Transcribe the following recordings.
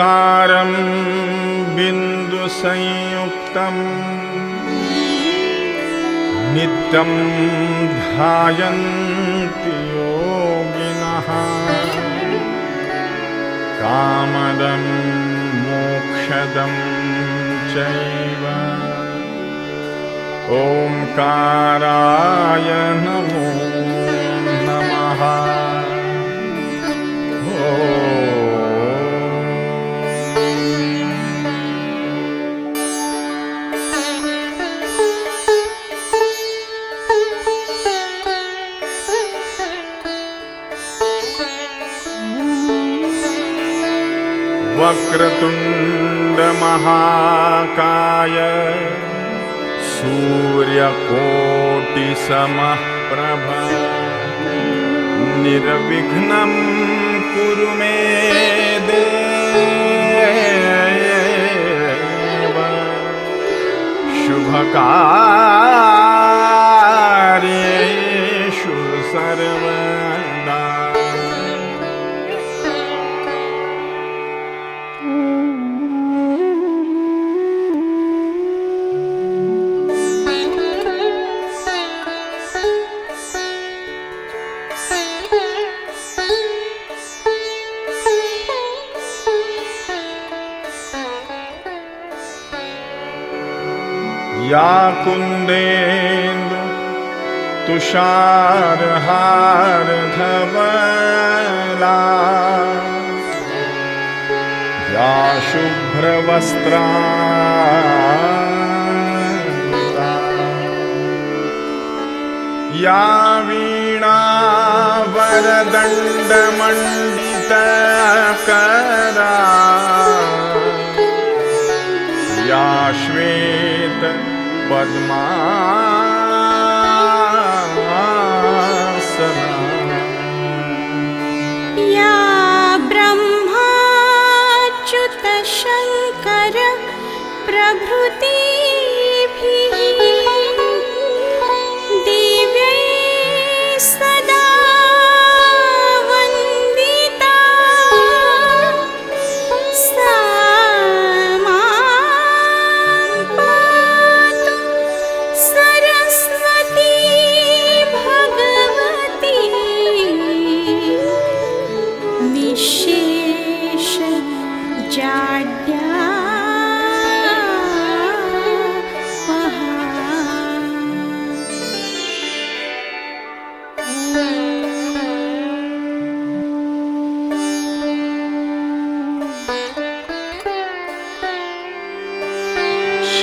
ओङ्कारं बिन्दुसंयुक्तम् नित्यं ध्यायन्ति योगिनः। कामदं मोक्षदं चैव। ओङ्काराय नमः सूर्यकोटिसमः प्रभा। निर्विघ्नं कुरु मे देव शुभकार्येषु या कुन्देन्दु तुषारहारधवला। या शुभ्रवस्त्रा। या वीणावरदण्डमण्डितकरा। या श्वेत पद्मासना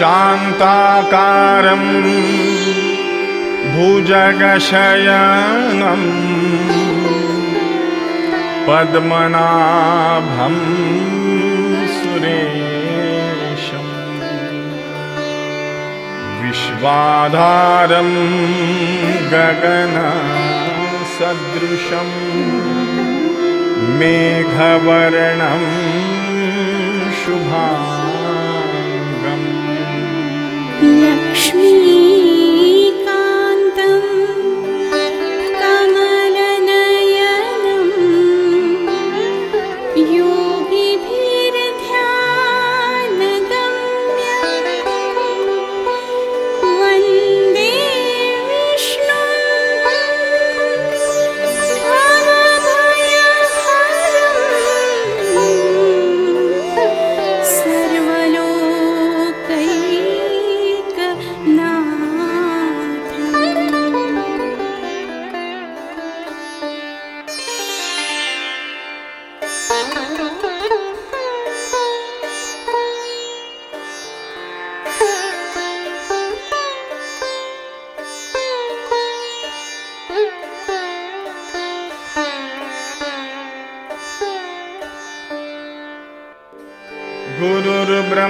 शान्ताकारं भुजगशयनं पद्मनाभं सुरेशम् विश्वाधारं गगनसदृशं मेघवर्णं शुभाङ्गम् 两个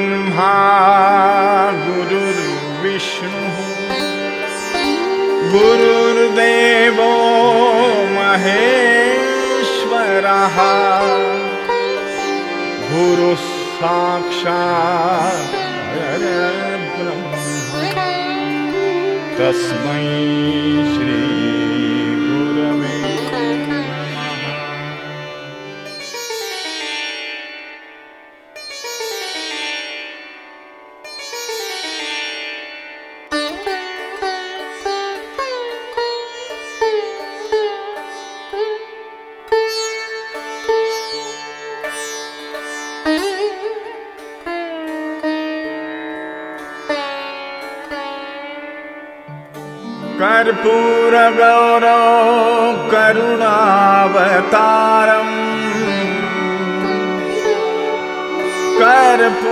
गुरुर्ब्रह्मा गुरुर्विष्णुः। गुरुर्देवो महेश्वरः। गुरुः साक्षात् परब्रह्म तस्मै कर्पूरगौरौ करुणावतारम्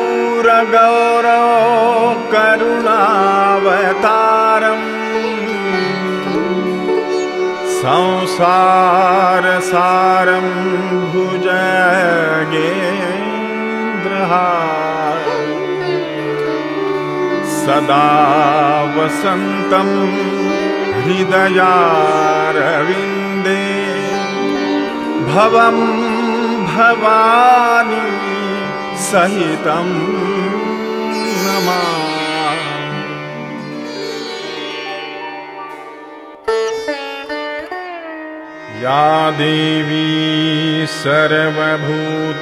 कर्पूरगौरौ करुणावतारम् संसारसारं भुजगेन्द्रहा सदा वसन्तं हृदयारविन्दे भवं भवानी सहितं नमा। या देवी सर्वभूतेषु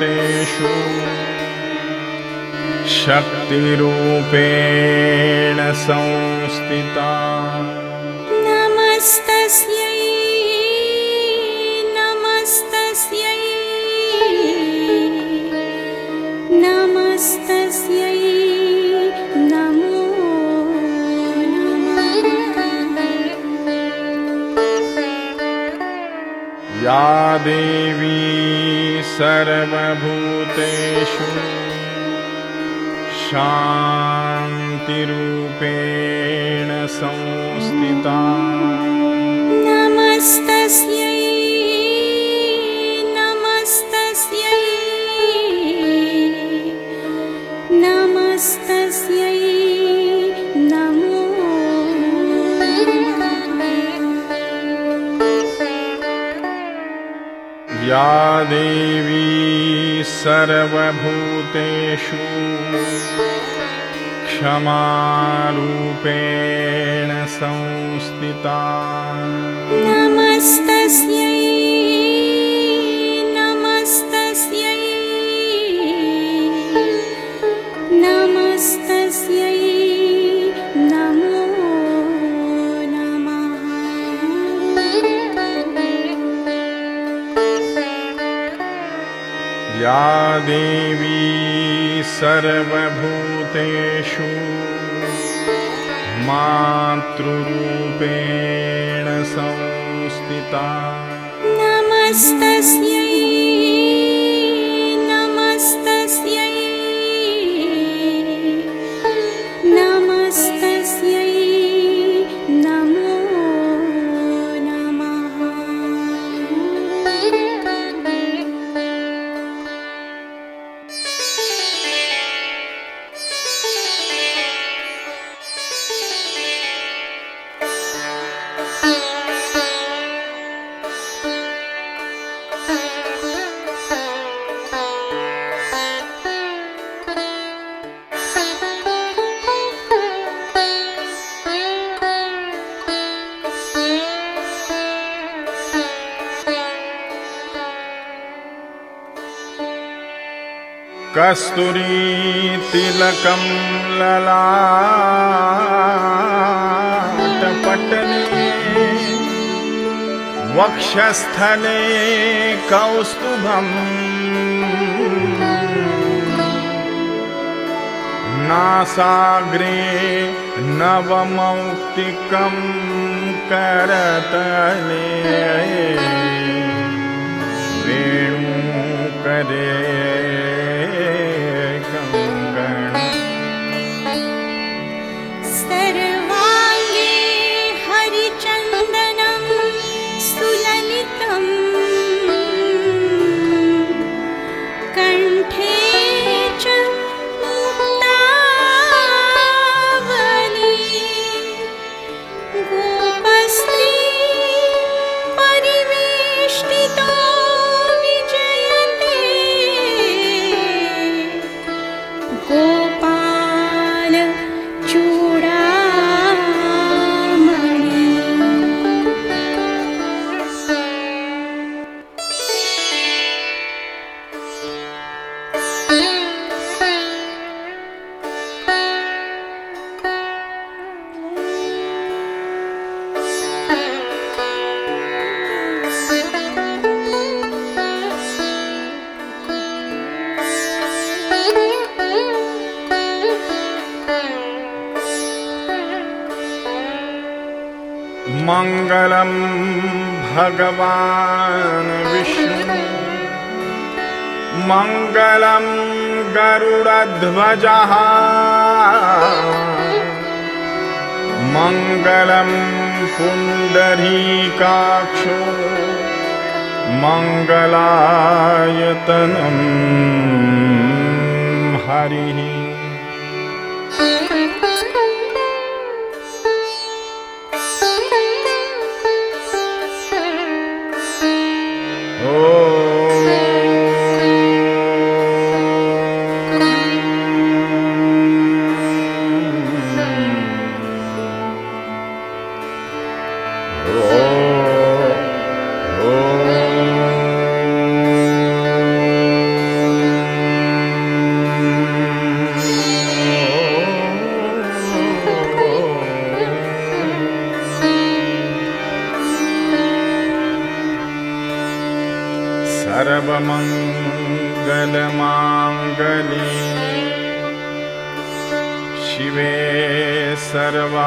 शक्तिरूपेण संस्थिता या देवी सर्वभूतेषु शान्तिरूपेण संस्थिता या देवी सर्वभूतेषु क्षमारूपेण संस्थिता या देवी सर्वभूतेषु मातृरूपेण संस्थिता। नमस्तस्यै कस्तूरीतिलकं ललाटपटले वक्षस्थले कौस्तुभम् नासाग्रे नवमौक्तिकं करतले। वेणुकरे भगवान् विष्णु। मङ्गलं गरुडध्वजः। मङ्गलं पुण्डरीकाक्षो। मङ्गलायतनं हरिः सर्वमङ्गलमाङ्गले शिवे सर्वार्थ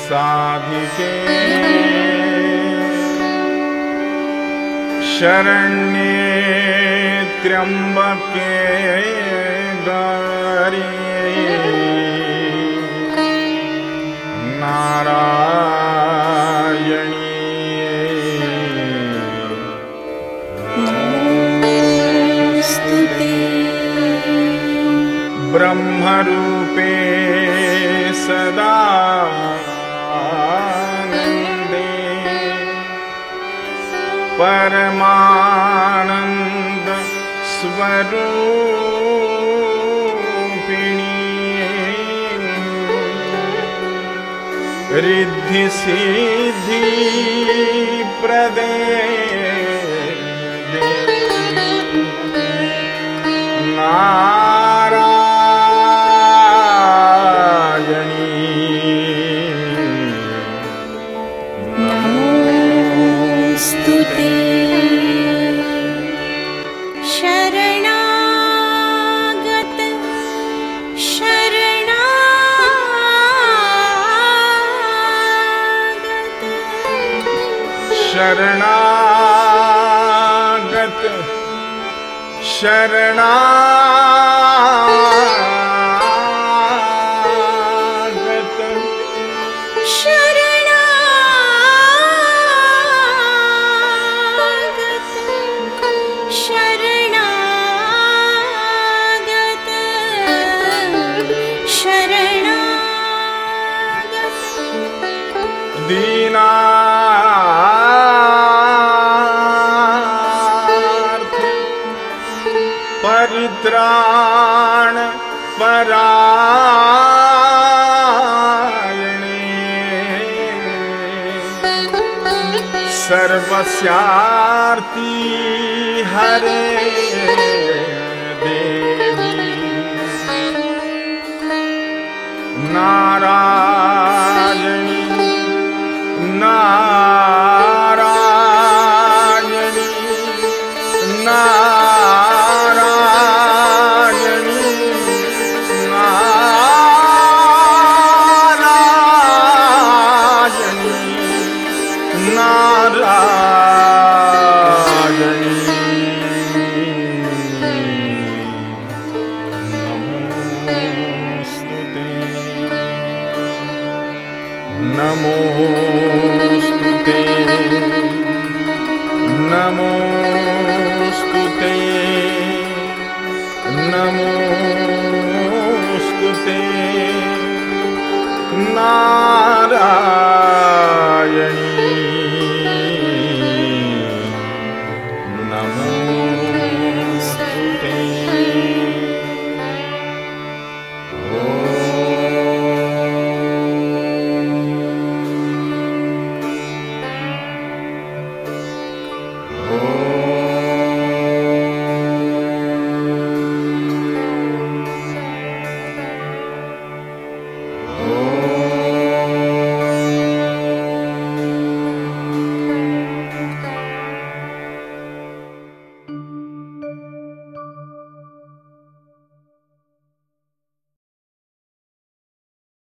साधिके। शरण्ये त्र्यम्बके गौरी नारायणी ब्रह्मरूपे सदा परमानन्द स्वरूपिणी रिद्धिसिद्धि प्रदे। ना आरती हरे देवी। नारा